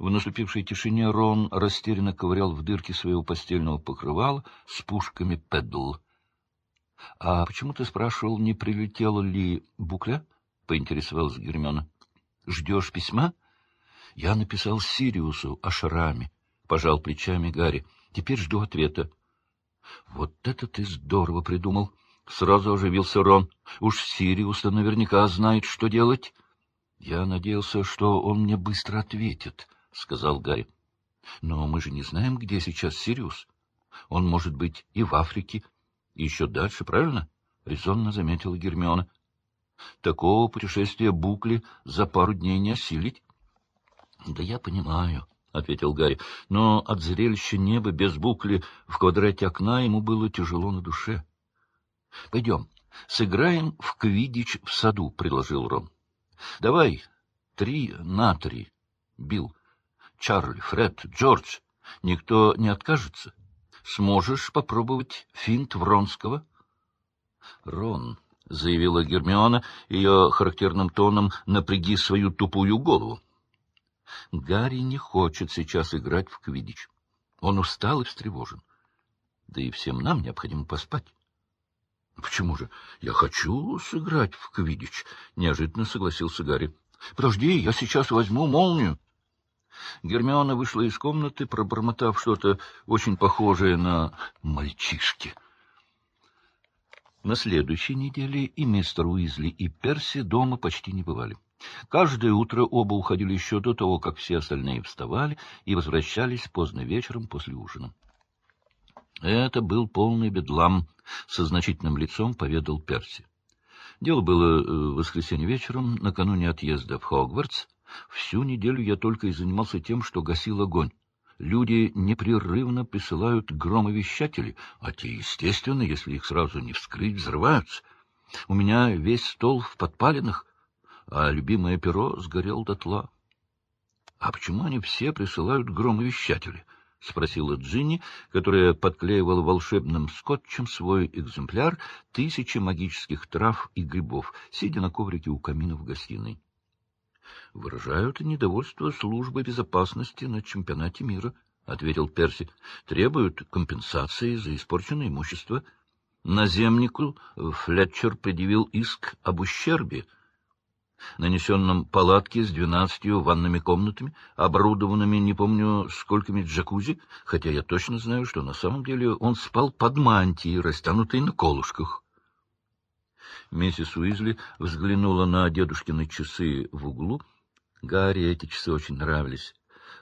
В наступившей тишине Рон растерянно ковырял в дырке своего постельного покрывала с пушками педл. — А почему ты спрашивал, не прилетела ли букля? — поинтересовалась Гермиона. — Ждешь письма? — Я написал Сириусу о шраме, — пожал плечами Гарри. — Теперь жду ответа. — Вот это ты здорово придумал! — сразу оживился Рон. — Уж Сириус-то наверняка знает, что делать. — Я надеялся, что он мне быстро ответит, — сказал Гарри. — Но мы же не знаем, где сейчас Сириус. Он может быть и в Африке, и еще дальше, правильно? — резонно заметила Гермиона. — Такого путешествия Букли за пару дней не осилить. — Да я понимаю, — ответил Гарри, — но от зрелища неба без Букли в квадрате окна ему было тяжело на душе. — Пойдем, сыграем в квидич в саду, — предложил Рон. — Давай три на три, Билл. Чарли, Фред, Джордж. Никто не откажется. Сможешь попробовать финт Вронского? — Рон, — заявила Гермиона, ее характерным тоном «напряги свою тупую голову». Гарри не хочет сейчас играть в квидич. Он устал и встревожен. Да и всем нам необходимо поспать. — Почему же? Я хочу сыграть в квидич, — неожиданно согласился Гарри. — Подожди, я сейчас возьму молнию. Гермиона вышла из комнаты, пробормотав что-то очень похожее на «мальчишки». На следующей неделе и мистер Уизли, и Перси дома почти не бывали. Каждое утро оба уходили еще до того, как все остальные вставали, и возвращались поздно вечером после ужина. Это был полный бедлам, — со значительным лицом поведал Перси. Дело было э, в воскресенье вечером, накануне отъезда в Хогвартс. Всю неделю я только и занимался тем, что гасил огонь. Люди непрерывно присылают громовещатели, а те, естественно, если их сразу не вскрыть, взрываются. У меня весь стол в подпалинах, а любимое перо сгорел дотла. — А почему они все присылают громовещатели? — спросила Джинни, которая подклеивала волшебным скотчем свой экземпляр тысячи магических трав и грибов, сидя на коврике у камина в гостиной. — Выражают недовольство службы безопасности на чемпионате мира, — ответил Перси. — Требуют компенсации за испорченное имущество. Наземнику Флетчер предъявил иск об ущербе — нанесенном палатке с двенадцатью ванными комнатами, оборудованными не помню сколькими джакузи, хотя я точно знаю, что на самом деле он спал под мантией, растянутой на колышках. Миссис Уизли взглянула на дедушкины часы в углу. Гарри эти часы очень нравились.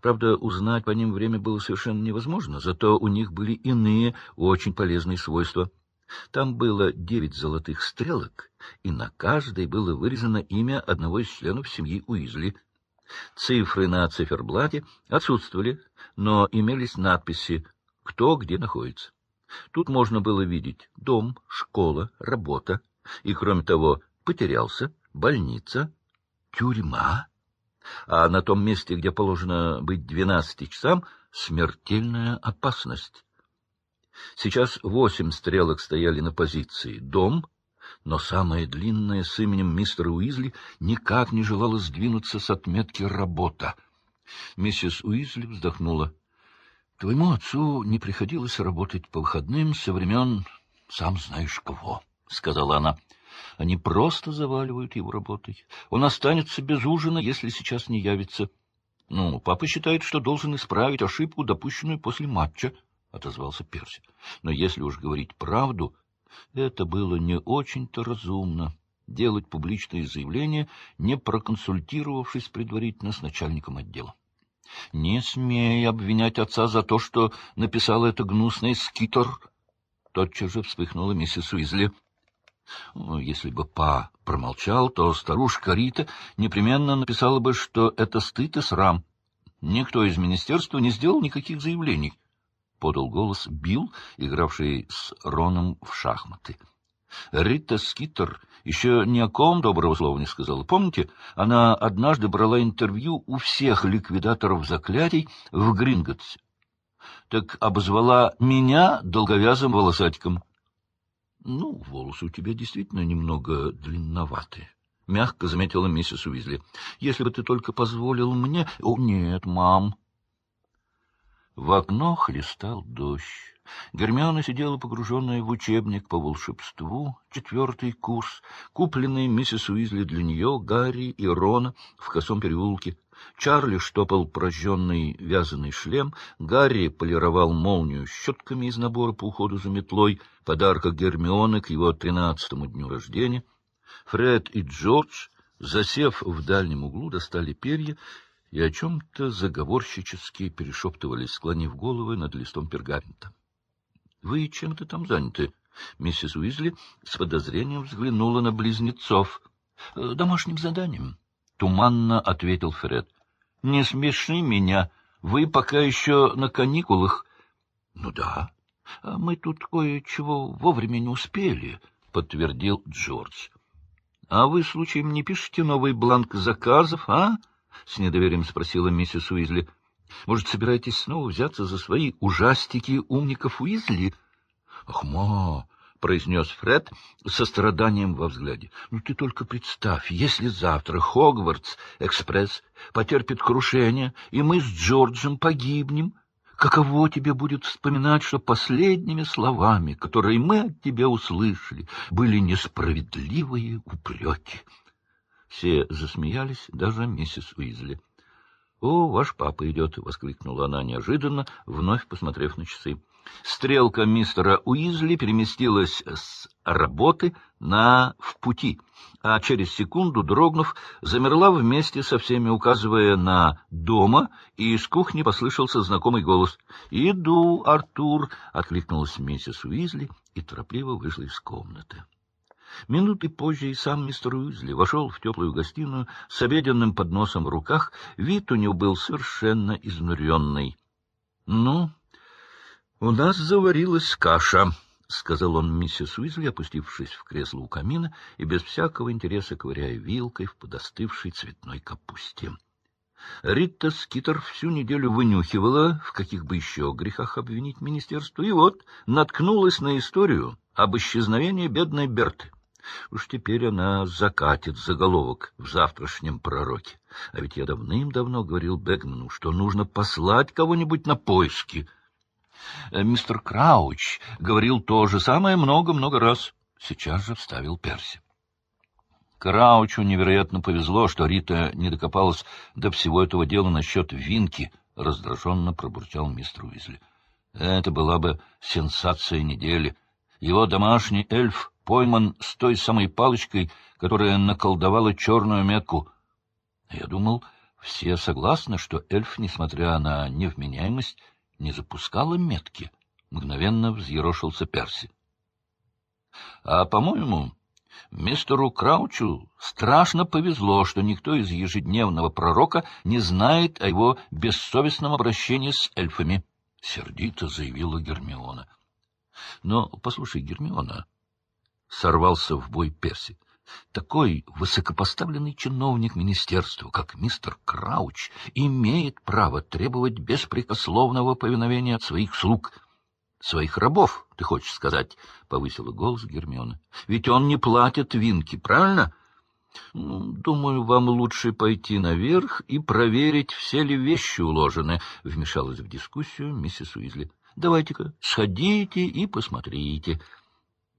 Правда, узнать по ним время было совершенно невозможно, зато у них были иные, очень полезные свойства — там было девять золотых стрелок, и на каждой было вырезано имя одного из членов семьи Уизли. Цифры на циферблате отсутствовали, но имелись надписи «Кто где находится». Тут можно было видеть дом, школа, работа, и, кроме того, потерялся, больница, тюрьма, а на том месте, где положено быть двенадцати часам, смертельная опасность. Сейчас восемь стрелок стояли на позиции. Дом, но самая длинная с именем мистера Уизли никак не желала сдвинуться с отметки «работа». Миссис Уизли вздохнула. — Твоему отцу не приходилось работать по выходным со времен сам знаешь кого, — сказала она. — Они просто заваливают его работой. Он останется без ужина, если сейчас не явится. Ну, папа считает, что должен исправить ошибку, допущенную после матча. —— отозвался Перси. — Но если уж говорить правду, это было не очень-то разумно делать публичные заявления, не проконсультировавшись предварительно с начальником отдела. — Не смей обвинять отца за то, что написал это гнусный скитер! — тотчас же вспыхнула миссис Уизли. Если бы Па промолчал, то старушка Рита непременно написала бы, что это стыд и срам. Никто из министерства не сделал никаких заявлений. — подал голос Билл, игравший с Роном в шахматы. Рита Скиттер еще ни о ком доброго слова не сказала. Помните, она однажды брала интервью у всех ликвидаторов заклятий в Гринготсе. Так обозвала меня долговязым волосатиком. — Ну, волосы у тебя действительно немного длинноваты, — мягко заметила миссис Уизли. — Если бы ты только позволил мне... — О, нет, мам. В окно хлестал дождь. Гермиона сидела погруженная в учебник по волшебству, четвертый курс, купленный миссис Уизли для нее, Гарри и Рона в косом переулке. Чарли штопал прожженный вязаный шлем, Гарри полировал молнию щетками из набора по уходу за метлой, подарка Гермионы к его тринадцатому дню рождения. Фред и Джордж, засев в дальнем углу, достали перья и о чем-то заговорщически перешептывались, склонив головы над листом пергамента. — Вы чем-то там заняты? Миссис Уизли с подозрением взглянула на близнецов. — Домашним заданием. — туманно ответил Фред. — Не смеши меня. Вы пока еще на каникулах. — Ну да. А мы тут кое-чего вовремя не успели, — подтвердил Джордж. — А вы, случаем, не пишете новый бланк заказов, а? — с недоверием спросила миссис Уизли. — Может, собираетесь снова взяться за свои ужастики умников Уизли? — Ах, ма! — произнес Фред со страданием во взгляде. — Ну, ты только представь, если завтра Хогвартс-экспресс потерпит крушение, и мы с Джорджем погибнем, каково тебе будет вспоминать, что последними словами, которые мы от тебя услышали, были несправедливые упреки? Все засмеялись, даже миссис Уизли. — О, ваш папа идет! — воскликнула она неожиданно, вновь посмотрев на часы. Стрелка мистера Уизли переместилась с работы на «в пути», а через секунду, дрогнув, замерла вместе со всеми, указывая на «дома», и из кухни послышался знакомый голос. «Иду, Артур!» — откликнулась миссис Уизли и торопливо вышла из комнаты. Минуты позже и сам мистер Уизли вошел в теплую гостиную с обеденным подносом в руках. Вид у него был совершенно изнуренный. — Ну, — У нас заварилась каша, — сказал он миссис Уизли, опустившись в кресло у камина и без всякого интереса ковыряя вилкой в подостывшей цветной капусте. Рита Скитер всю неделю вынюхивала, в каких бы еще грехах обвинить министерство, и вот наткнулась на историю об исчезновении бедной Берты. Уж теперь она закатит заголовок в завтрашнем пророке. А ведь я давным-давно говорил Бегману, что нужно послать кого-нибудь на поиски — мистер Крауч говорил то же самое много-много раз. Сейчас же вставил Перси. Краучу невероятно повезло, что Рита не докопалась до всего этого дела насчет Винки, — раздраженно пробурчал мистер Уизли. Это была бы сенсация недели. Его домашний эльф пойман с той самой палочкой, которая наколдовала черную метку. Я думал, все согласны, что эльф, несмотря на невменяемость, не запускала метки. Мгновенно взъерошился Перси. — А, по-моему, мистеру Краучу страшно повезло, что никто из ежедневного пророка не знает о его бессовестном обращении с эльфами, — сердито заявила Гермиона. — Но, послушай, Гермиона, — сорвался в бой Перси, такой высокопоставленный чиновник министерства, как мистер Крауч, имеет право требовать беспрекословного повиновения от своих слуг. — Своих рабов, ты хочешь сказать? — повысила голос Гермиона. — Ведь он не платит винки, правильно? Ну, — Думаю, вам лучше пойти наверх и проверить, все ли вещи уложены, — вмешалась в дискуссию миссис Уизли. — Давайте-ка сходите и посмотрите. —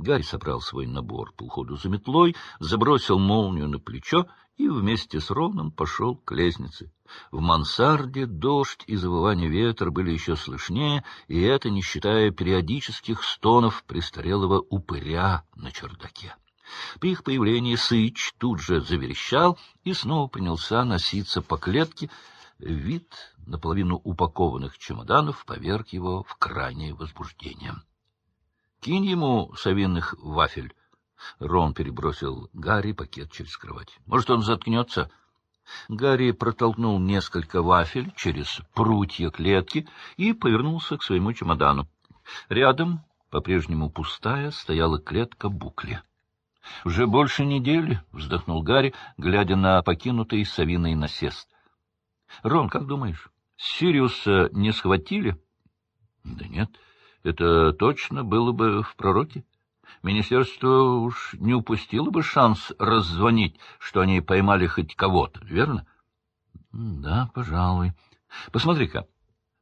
Гарри собрал свой набор по уходу за метлой, забросил молнию на плечо и вместе с Роном пошел к лестнице. В мансарде дождь и завывание ветра были еще слышнее, и это не считая периодических стонов престарелого упыря на чердаке. При их появлении Сыч тут же заверещал и снова принялся носиться по клетке. Вид наполовину упакованных чемоданов поверг его в крайнее возбуждение. Кинь ему совиных вафель. Рон перебросил Гарри пакет через кровать. Может, он заткнется? Гарри протолкнул несколько вафель через прутья клетки и повернулся к своему чемодану. Рядом, по-прежнему пустая, стояла клетка букли. — Уже больше недели, — вздохнул Гарри, глядя на покинутый совиный насест. — Рон, как думаешь, Сириуса не схватили? — Да нет. — это точно было бы в пророке. Министерство уж не упустило бы шанс раззвонить, что они поймали хоть кого-то, верно? — Да, пожалуй. Посмотри-ка.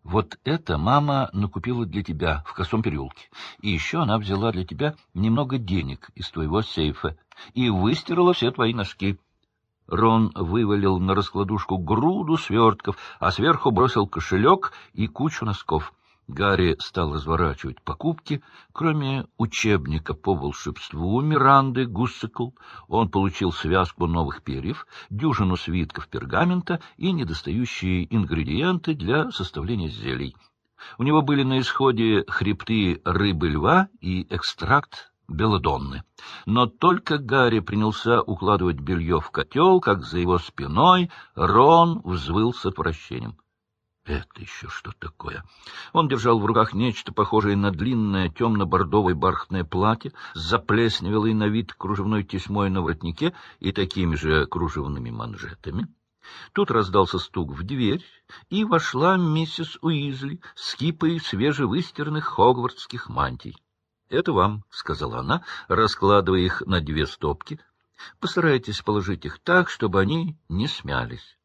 Вот это мама накупила для тебя в косом переулке. И еще она взяла для тебя немного денег из твоего сейфа и выстирала все твои носки. Рон вывалил на раскладушку груду свертков, а сверху бросил кошелек и кучу носков. Гарри стал разворачивать покупки. Кроме учебника по волшебству Миранды Гуссекл, он получил связку новых перьев, дюжину свитков пергамента и недостающие ингредиенты для составления зелий. У него были на исходе хребты рыбы-льва и экстракт белодонны. Но только Гарри принялся укладывать белье в котел, как за его спиной Рон взвыл с отвращением. Это еще что такое? Он держал в руках нечто похожее на длинное темно-бордовое бархатное платье с на вид кружевной тесьмой на воротнике и такими же кружевными манжетами. Тут раздался стук в дверь, и вошла миссис Уизли с кипой свежевыстиранных хогвартских мантий. — Это вам, — сказала она, раскладывая их на две стопки. — Постарайтесь положить их так, чтобы они не смялись.